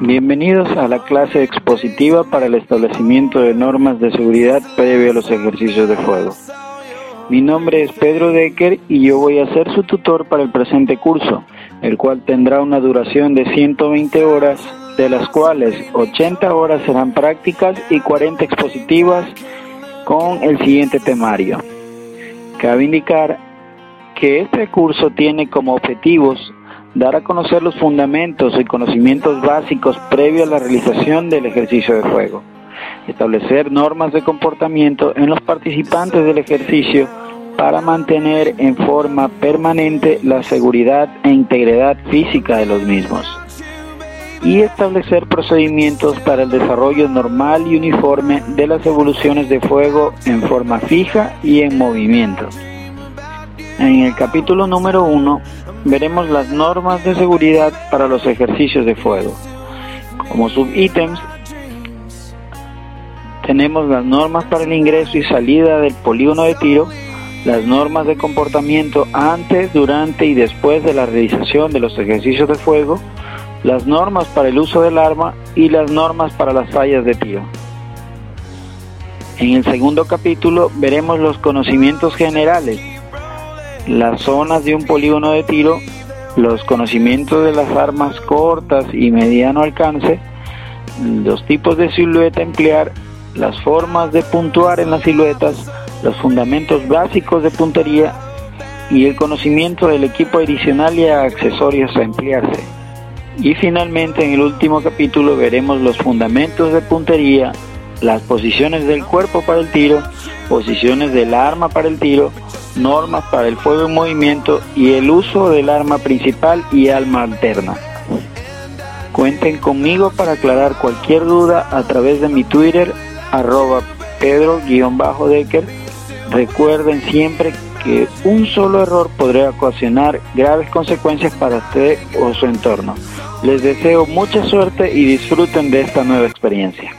Bienvenidos a la clase expositiva para el establecimiento de normas de seguridad previo a los ejercicios de fuego. Mi nombre es Pedro Decker y yo voy a ser su tutor para el presente curso, el cual tendrá una duración de 120 horas, de las cuales 80 horas serán prácticas y 40 expositivas con el siguiente temario. Cabe indicar que este curso tiene como objetivos dar a conocer los fundamentos y conocimientos básicos previo a la realización del ejercicio de fuego, establecer normas de comportamiento en los participantes del ejercicio para mantener en forma permanente la seguridad e integridad física de los mismos y establecer procedimientos para el desarrollo normal y uniforme de las evoluciones de fuego en forma fija y en movimiento. En el capítulo número 1 veremos las normas de seguridad para los ejercicios de fuego. Como subítems tenemos las normas para el ingreso y salida del polígono de tiro, las normas de comportamiento antes, durante y después de la realización de los ejercicios de fuego, las normas para el uso del arma y las normas para las fallas de tiro. En el segundo capítulo veremos los conocimientos generales, las zonas de un polígono de tiro, los conocimientos de las armas cortas y mediano alcance, los tipos de silueta emplear, las formas de puntuar en las siluetas, los fundamentos básicos de puntería y el conocimiento del equipo adicional y accesorios a emplearse. Y finalmente en el último capítulo veremos los fundamentos de puntería, las posiciones del cuerpo para el tiro, posiciones del arma para el tiro, normas para el fuego en movimiento y el uso del arma principal y arma alterna. Cuenten conmigo para aclarar cualquier duda a través de mi Twitter arroba pedro-decker. Recuerden siempre que un solo error podría ocasionar graves consecuencias para usted o su entorno. Les deseo mucha suerte y disfruten de esta nueva experiencia.